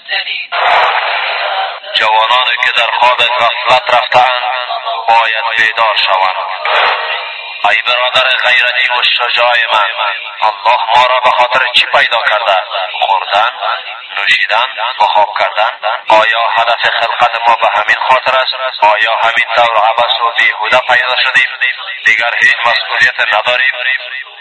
التنين جوانان که در خواب غفلت رفتان باید بیدار شوند ای برادر غیرتی و شجاع من الله ما را به خاطر چی پیدا کرده خوردن نوشیدن و خواب کردن آیا هدف خلقت ما به همین خاطر است آیا همین طور عبس و بیهوده پیدا شدیم دیگر هیچ مسئولیت نداریم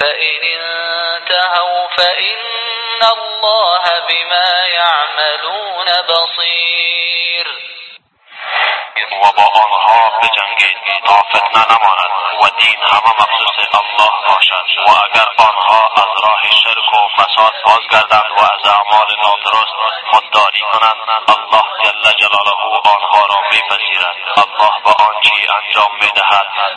فإن انتهوا فإن الله بما يعملون بصير و با آنها بجنگید تا فتنه نماند و دین همه مخصوص الله باشد و اگر آنها از راه شرک و فساد بازگردند و از اعمال نادرست خودداری کنند الله جل جلاله آنها را میپذیرد الله به چی انجام میدهد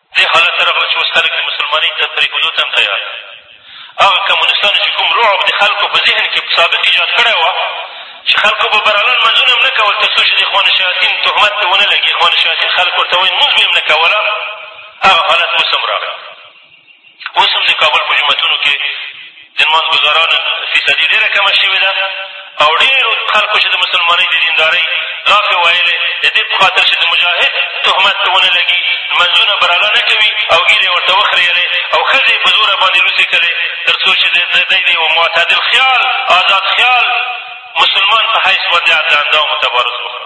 دې حالت ته راغله چې اوس خلک د مسلمانۍ ته پرېښودو ته هم تیار دي هغه کمونستانو چې کوم رعب د خلکو په ذهن کې سابق ایجاد کړی وه چې خلکو به برالان منځونه هم نه کول تر څو چې د اخوان شیاطین تهمت ته ونه لګي اخوان شیاطین خلک ورته وایي لمونځ به یې هم نه کوله هغه حالت اوس هم راغی اوس هم د کابل په جوماتونو کې د نماز ګزارانو فیصدي ډېره کمه شوې ده او ډېرو خلکو چې د مسلمانۍ د دیندارۍ لافې ویلې د دې په خاطر چې د مجاهد تهمت ته ونه لګي لمنځونه براله نه کوي او ګیرې ورته وخریلې او ښځې په زوره باندې لوڅې کړې تر څو چې د دی د یو معتدل خیال آزاد خیال مسلمان په حیث باندې عدل اندام و تبارز وکړي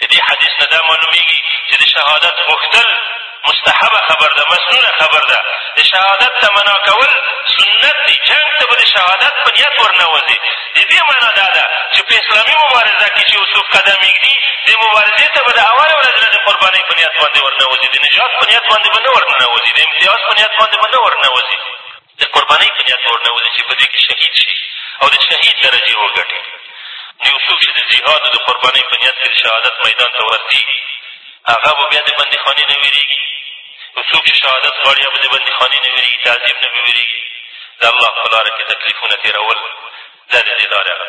د دې حدیث نه دا معلومېږي چې د شهادت غوښتل مستحبه خبر ده مسنونه خبر ده د شهادت تمنا کول سنت دی جنګ ته به د شهادت په نیت ورنوځې د دې معنا دا ده چې په اسلامي مبارزه کې چې یو څوک قدم ږدي د مبارزې ته به د اولې ورځې نه د قربانۍ په نیت باندې ورنوځي د نجات په نیت باندې به نه ورننوځي د امتیاز په نیت باندې به نه ورنوځي د قربانۍ په نیت ورنه وځي چې په دې کې شهید شي او د شهید درجې وګټي نو یو څوک چې د جهاد او د قربانۍ په نیت کې د شهادت میدان ته ورسېږي هغه به بیا د بندیخانې نه وېرېږي یو څوک چې شهادت غواړي هغه به د بندیخانې نه وېرېږي تعذیب نه به وېرېږي د الله په لاره کې تکلیفونه تېرول دا د دې لارې هغه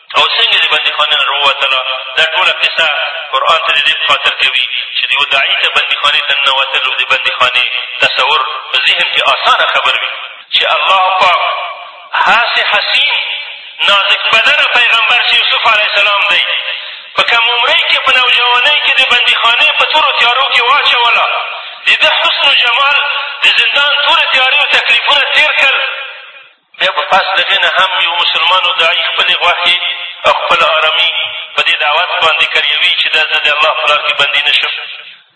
او څنګه د بندیخانې نه راووتله دا ټوله قصه قرآن ته د دې په خاطر کوي چې د یوه داعي ته بندیخانې ته ننوتل او د بندیخانې تصور په ذهن کې اسانه خبر وي چې الله پاک هسې حسین نازک بدنه پیغمبر چې یوسف علیه السلام دی په کم عمرۍ کې په نوجوانۍ کې د بندیخانې په تورو تیارو کې واچوله د ده حسن و جمال د زندان تورې تیارې او تکلیفونه تېر کړل بیا په پاس د هغې نه هم یو مسلمان او داعي خپلې غوښې او خپل آرامي په دې دعوت باندې کریوي چې دا زه د الله په لار کښې بندي نه شم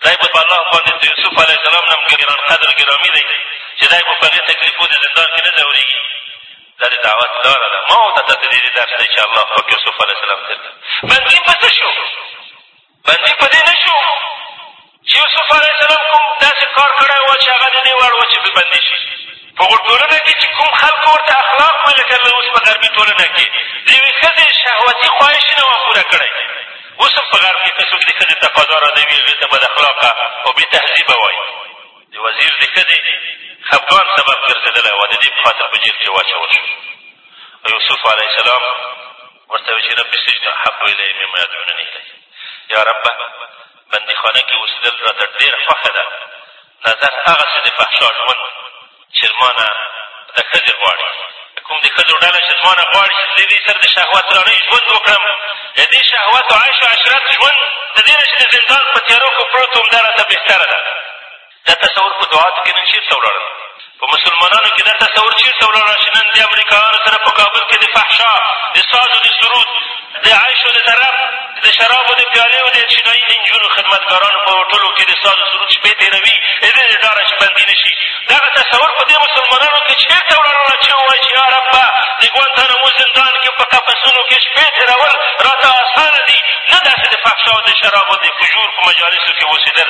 دا به په الله باندې د یوسف علیه السلام نه هم ګران قدر ګرامي دی چې دا به په هغې تکلیفو د زندان کښې نه ځورېږي دا د دعوت لاره ده ما ورته ته د دې درس دی چې الله پاک یوسف علیه السلام درته بندي په څه شو بندي په دې نه شو چې یوسف علیه السلام کوم داسې کار کړی وه چې هغه د دې وړ وه چې پرې بندي شي په هغو ټولنه کښې چې کوم خلکو ورته اخلاق وي لکه نن اوس په غربي ټولنه کښې د یوې ښځې شهوتي خواهش نه وه پوره کړی اوس هم په غرب کښې که څوک د ښځې تقاضا رادوي هغې ته بد اخلاقه او بې تهذیبه وایي د وزیر د ښځې خفګان سبب ګرځېدلی وه د دې په خاطر په جیل کښې واچول شو یوسف علیه السلام ورته ویل چې رب السجن احب الی مما یدعونني الیه یا رب بندیخانه کې اوسېدل راته ډېر خوښه ده نظر هغسې د فحشا ژوند چې زما نه د ښځې غواړي کوم د ښځو ډله چې زما نه غواړي چې د دې سره د شهوت رڼۍ ژوند وکړم د دې شهوت او عیش و عشرت ژوند د دې نه چې د زندان په تیارو کښې پروت وم دا راته بهتره ده دا تصور په دعاتو کې نن چېرته ولاړ دی؟ په مسلمانانو کې دا تصور چېرته ولاړ چې نن د امریکایانو سره په کابل کې د فحشا د ساز او د سرود د عیش او د طرب د شرابو د پیالې او د چینایي د نجونو خدمتګارانو په هوټلو کې د ساز او سرود شپې تېروي د دې د ډاره چې بندي نه شي دغه تصور په دې مسلمانانو کې چېرته ولاړ چې ووایي چې یا ربه د ګوانتانامو زندان کې په قفسونو کې شپې تېرول را ته اسانه دي نه داسې د فحشا او د شرابو د فجور په مجالسو کې اوسېدل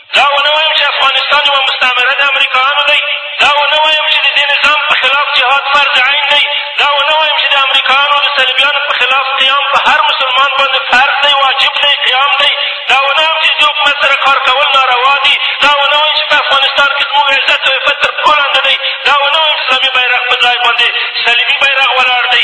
دا ونه وایم چې افغانستان یوه مستعمره د امریکایانو دی دا ونه وایم چې د دې نظام په خلاف جهاد فرض عین دی دا ونه وایم چې د امریکایانو د صلیبیانو په خلاف قیام په هر مسلمان باندې فرض دی واجب دی قیام دی دا ونه وایم چې د حکومت سره کار کول ناروا دي دا ونه وایم چې په افغانستان کښې زموږ عزت او عفت تر پښو لاندې دی دا ونه وایم چې اسلامي بیرغ په ځای باندې صلیبي بیرغ ولاړ دی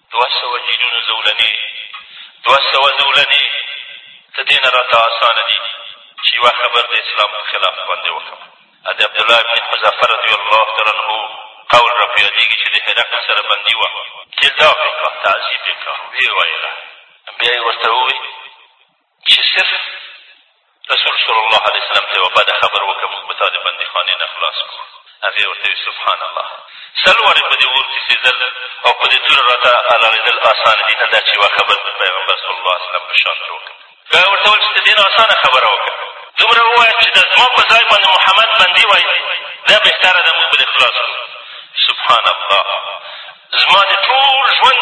دوه سوه جیلونو زولنې دوه سوه زولنې د دې نه راته اسانه دي چې یوه خبر د اسلام په خلاف باندې وکړم د عبدالله ابن حذافه رضی الله تعالی عنه قول را په یادېږي چې د هرقل سره بندي وه جلدا پرې کړه تعذیب یې کړه ویې ویله بیا یې ورته وویل چې صرف رسول صلی الله علیه وسلم ته یوه بده خبر وکړه موږ به تا د بندیخانې نه خلاص کړو هغې ورته وي سبحان الله سل وارې په دې اور کښې سېځل او په دې تور راته حلالېدل اسان دي نه دا چې یوه خبر د پیغمبر صلی الله علیه وسلم په شان ته وکړه بیا یې ورته وویل چې ته ډېره اسانه خبره وکړه دومره ووایه چې د زما په ځای باندې محمد بندي وایي دا بهتره ده موږ به دې خلاص کړو سبحان الله زما د ټول ژوند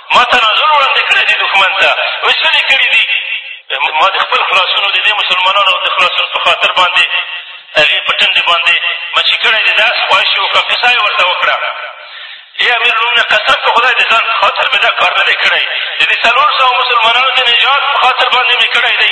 ما تنازل وړاندې کړی دی دښمن ته وېشلې کړي دي ما د خپل خلاصونو د دې مسلمانانو د خلاصون په خاطر باندې هغې په ټنډې باندې مچي کړی دی داس خواهش یې وکړه قصه یې ورته وکړه ای امیر لومړی قسم په خدای د ځان په خاطر مې دا کار نه دی کړی د دې څلور سوه مسلمانانو د نجات په خاطر باندې مې کړی دی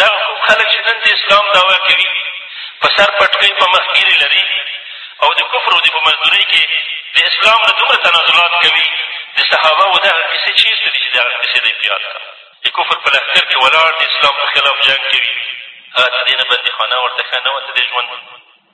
دغه کوم خلک چې نن د اسلام دعوا کوي په سر پټکۍ په مخ ګیرې لري او د کفرو د په مزدورۍ کې د اسلام نه دومره تنازلات کوي د صحابه و دغه کیسې چېرته دي چې د هغه کیسې دی په یاد کړه د کفر په لښکر کې ولاړ د اسلام په خلاف جنګ کوي هغه ته دې نه بندیخانه ورته ښه نه ورته دې ژوند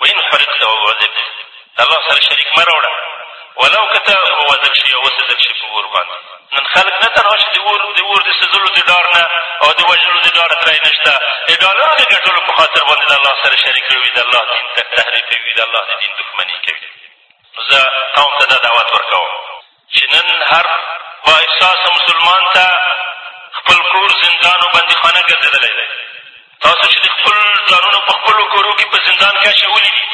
وان حرقت او عذبت د الله سره شریک مه راوړه ولو که ته ووژل شي او وسوځل شي په اور باندې نن خلک نه تنها چې د اور د اور د سوځلو د ډار نه او د وژلو د ډاره ترای نه شته د ډالرو د ګټلو په خاطر باندې د الله سره شریک وي د الله دین ته تحریفوي د الله د دین دښمني کوي نو زه قوم ته دا دعوت ورکوم چې نن هر با احساسه مسلمان ته خپل کور زندان او بندیخانه ګرځېدلی دی تاسو چې د خپل ځانونو په خپلو کورو کښې په زندان کښې اچولي دي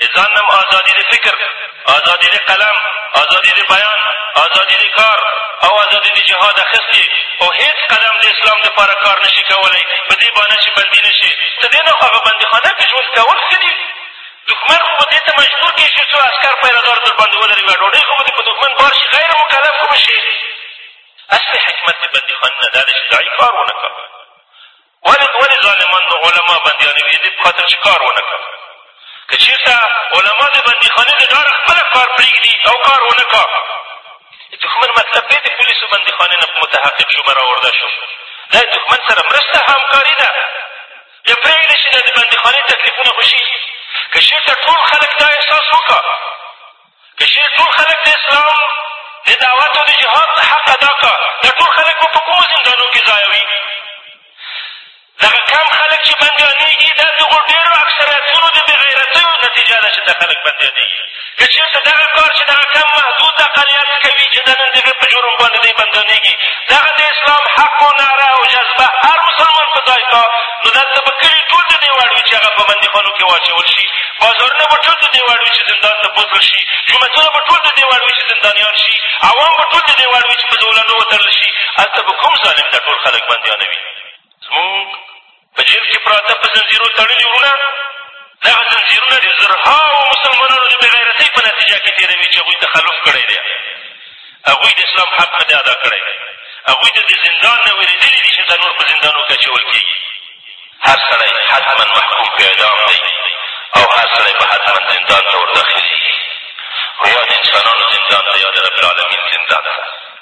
د ځان نه ازادي د فکر ازادي د قلم ازادي د بیان ازادي د کار او ازادي د جهاد اخیستې او هېڅ قدم د اسلام دپاره کار نه شي کولی په دې بانه چې بندي نه شي ته دې نه خو هغه بندیخانه کښې ژوند کول ښه دي دښمن خو به دې ته مجبور کړې شي څو عسکر پیره دار در باندې ولري بیا ډوډۍ خو به دې په دښمن بار شي غیر مکلف خو به شي اصل حکمت د بندیخانې نه دا دی چې داعي کار ونه کړه ولې ولې ظالمان د علما بندیانوي د دې په خاطر چې کار ونه کړه که چېرته علما د بندیخانې د ډاره خپله کار پرېږدي او کار ونه کړه د دښمن مطلب بیا د پولیسو بندیخانې نه په متحقق شو به راورده شو دا د دښمن سره مرسته همکاري ده ته پرېږدي چې دا د بندیخانې تکلیفونه خو شي که چېرته ټول خلک دا احساس وکړه که چېرې ټول خلک د اسلام د دعوت او د جهاد حق ادا کړه دا ټول خلک به په کومو زندانو کښې ځای وي دغه کم خلک چې بندیانېږي دا دغو ډېرو اکثریتونو د بېغیرتیو نتیجه ده چې دا خلک بندیانېږي که چېرته دغه کار چې دغه کم محدود اقلیت کوي چې د نن د هغې په جرم باندې دی بندانېږي دغه د اسلام حق و نعره او جذبه هر مسلمان په ځای کا نو دلته به کلي ټول د دې وړ وي چې هغه په بندیخانو کښې واچول شي بازارونه به ټول د دې وړ وي چې زندان ته بوتل شي جومتونه به ټول د دې وړ وي چې زندانیان شي عوام به ټول د دې وړ وي چې په زولنو وتړل شي هلته به کوم ظالم دا ټول خلک بندیانوي زمونږ په جېل کښې پراته په زنځيرو تړلي وروڼه دغه زنځيرونه د زرهاو مسلمانانو د بېغيرتۍ په نتيجه کښې تېروي چې هغوی تخلف کړی دی هغوی د اسلام حق نه دی ادا کړی هغوی ته د زندان نه وېرېدلي دي چې دا نور په زندانو کښې اچول کېږي هر سړی حتما محکوم په اعدام دی او هر سړی به حتما زندان ته ورداخلېږي خو یاد انسانانو زندان ته یاد رب العالمین زندان ته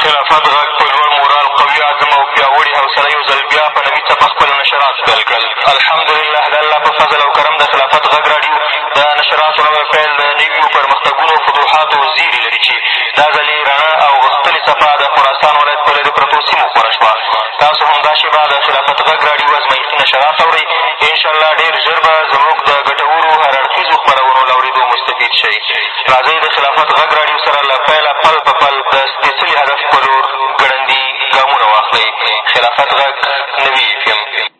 خلافت غږ په لوړ مورال، قوي عزم او پیاوړې حوصله یو ځل بیا په نوي څپه خپل نشرات پیل کړل. الحمدلله د الله په فضل او کرم د خلافت غږ راډیو د نشراتو نوی پیل د نویو پرمختګونو او فتوحاتو زېري لري چې دا ځل یې رڼه او غښتلې څپه د خراسان ولایت په لرې پرتو سیمو خپره شوه. تاسو همدا شېبه د خلافت غږ راډیو ازمایښتي نشرات اورئ انشاالله ډېر ژر به زموږ د ګټورو هر اړخیزو خپرونو له اورېدو مستفید شئ راځئ د خلافت غږ راډیو سره له پیله پل په پل د سپېڅلي هدف په لور ګړندي ګامونه واخلئ خلافت غږ نوي اېف اېم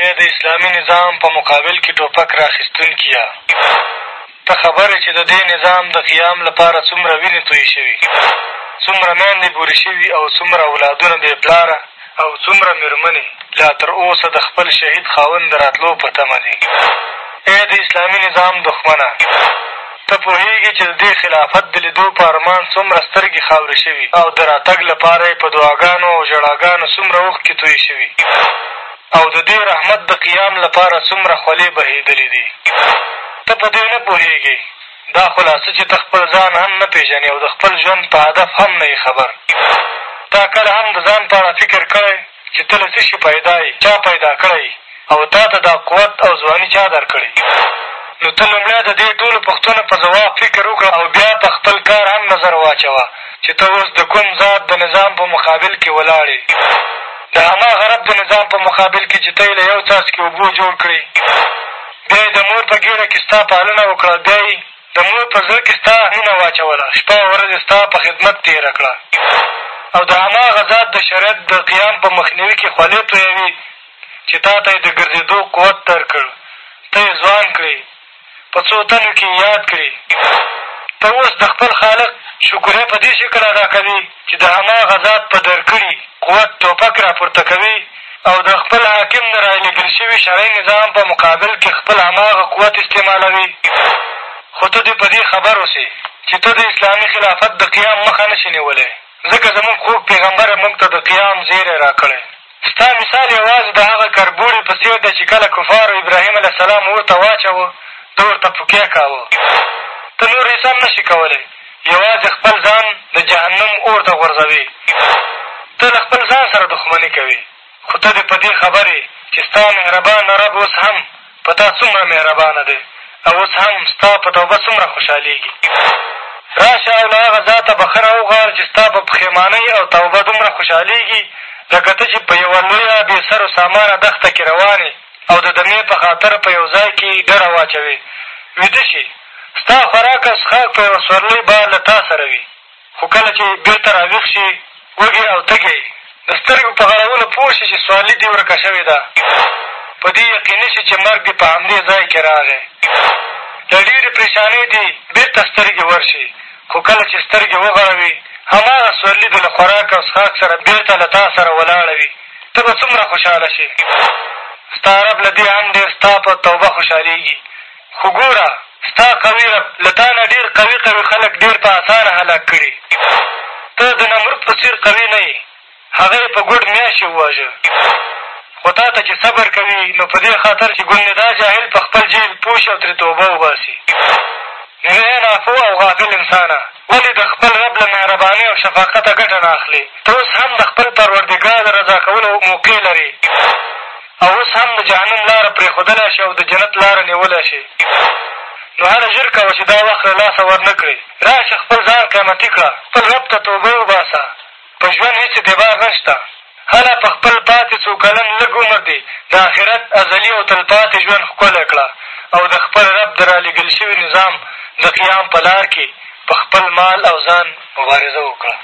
ای د اسلامي نظام په مقابل کې ټوپک را اخیستونکیه! ته خبر یې چې د دې نظام د قیام لپاره څومره وینې تویې شوې، څومره میندې بورې شوي او څومره اولادونه بې پلاره او څومره مېرمنې لا تر اوسه د خپل شهید خاوند د راتلو په تمه دي؟ ای د اسلامي نظام دښمنه! ته پوهېږې چې د دې خلافت د لیدو په ارمان څومره سترګې خاورې شوي او د راتګ لپاره یې په دعاګانو او ژړاګانو څومره اوښکې تویې شوي؟ او د دې رحمت د قیام لپاره څومره خولې بهېدلې دي، ته په دې نه پوهېږې؟ دا خو لا څه چې ته خپل ځان هم نه پېژنې او د خپل ژوند په هدف هم نه یې خبر. تا کله هم د ځان په اړه فکر کړی چې ته له څه شي پیدا یې، چا پیدا کړی یې او تا ته دا قوت او ځواني چا در کړې؟ نو ته لومړی د دې ټولو پوښتنو په ځواب فکر وکړه او بیا په خپل کار هم نظر واچوه چې ته اوس د کوم ذات د نظام په مقابل کې ولاړ یې. د هماغه رب د نظام په مقابل کې چې ته یې له یو څاڅکي اوبو جوړ کړې، بیا یې د مور په ګېډه کې ستا پالنه وکړه، بیا یې د مور په زړه کې ستا مینه واچوله، شپه او ورځ یې ستا په خدمت تېره کړه او د هماغه ذات د شریعت د قیام په مخنیوي کې خولې تویوې چې تا ته یې د ګرځېدو قوت درکړ، ته یې ځوان کړې. په څو تنو کښې ياد کړې. ته اوس د خپل خالق شکرۍ په دې شکل ادا کوې چې د هماغه ذات په درکړي قوت ټوپک راپورته کوې او د خپل حاکم نه رالېږل شوي شرعي نظام په مقابل کښې خپل هماغه قوت استعمالوې. خو ته دې په دې خبر اوسې چې ته د اسلامي خلافت د قيام مخه نه شې نېولی ځکه زموږ خوږ پېغمبر موږ ته د قيام زېری راکړی. ستا مثال یوازې د هغه کربوړي په څېر دی چې کله کفارو ابراهیم علیه السلام اور ته واچوه ده ورته پوکی کاوه ته نور هېڅ هم نه شې کولی یوازې خپل ځان د جهنم اور ته غورځوې ته له خپل ځان سره دښمني کوې خو ته دې په دې خبر یې چې ستا مهربان رب اوس هم په تا څومره مهربانه دی او اوس هم ستا په توبه څومره خوشحالېږي راشه او له هغه ذاته بخښنه وغواړه چې ستا په پښېمانۍ او توبه دومره خوشحالېږي لکه ته چې په یوه لویه بې سر و سامانه دښته کې روان او د دمې په خاطر په یو ځای کې ډډه واچوې ویده شي ستا خوراک او څښاک په یوه سورلۍ بار له تا سره وي خو کله چې بېرته را ویښ شي، وږی او تږی، د سترګو په غړولو پوه شي چې سوارلي دې ورکه شوې ده، په دې یقیني شي چې مرګ دې په همدې ځای کې راغی. له ډېرې پرېشانۍ دې بېرته سترګې ورشي، خو کله چې سترګې وغړوې، هماغه سورلي دې له خوراک او څښاک سره بېرته له تا سره ولاړه وي، ته به څومره خوشحاله شې! ستا رب له دې هم ډېر ستا په توبه خوشحالېږي. خو ګوره ستا قوي رب له تا نه ډېر قوي قوي خلک ډېر په اسانه هلاک کړي. ته د نمرود په څېر قوي نه یې. هغه یې په ګوډ میاشې وواژه. خو تا ته چې صبر کوي نو په دې خاطر چې ګوندې دا جاهل په خپل جهل پوه شي او ترې توبه وباسي. نو ای ناپوه او غافل انسانه! ولې د خپل رب له مهربانۍ او شفقته ګټه نه اخلې؟ ته اوس هم د خپل پروردګار د رضا کولو موقع لرې. او اوس هم د جهنم لاره پرېښودلای شې او د جنت لاره نېولای شې، نو هله ژر کوه چې دا وخت له لاسه ور نه کړې. راشه خپل ځان قیمتي کړه، خپل رب ته توبه وباسه، په ژوند هېڅ اعتبار نه شته. هله په خپل پاتې څو کلن لږ عمر دې د اخرت ازلي او تلپاتې ژوند ښکلی کړه او د خپل رب د رالېږل شوي نظام د قیام په لار کې په خپل مال او ځان مبارزه وکړه.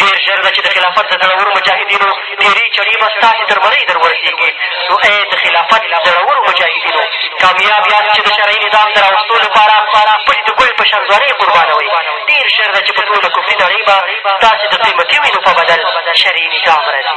ډېر ژر به چې د خلافت د زړورو مجاهدینو تېرې چړې به ستاسې تر مرۍ در ورسېږي نو ای د خلافت زړورو مجاهدینو کامیاب یاست چې د شرعي نظام د راوستو لپاره خپلې د ګلې په شان ځوانۍ قربانوئ ډېر ژر ده چې په ټوله کفري نړۍ به ستاسې د قیمتي وینو په بدل شرعي نظام راځي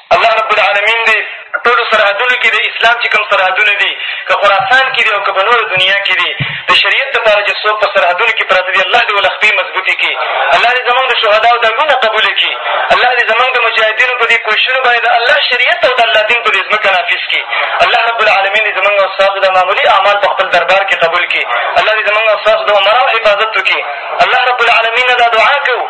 الله رب العالمین دې په ټولو سرحدونو کښې د اسلام چې کوم سرحدونه دي که خراسان کښې دي او که په نوره دنیا کښې دي د شریعت دپاره چې څوک په سرحدونو کښې پراته دي الله دې وله خپې مضبوطې کړي الله دې زمونږ د شهداو دمونه قبوله کړي الله دې زمونږ د مجاهدینو په دې کوششونو باندې د الله شریعت او د الله دین په دې ځمکه نافظ کړي الله رب العالمین دې زمونږ او ستاسو د معمولي اعمال په خپل دربار کښې قبول کړي الله دې زمونږ او ستاسو د عمراو حفاظت وکړي الله رب العالمین دا دعا کوو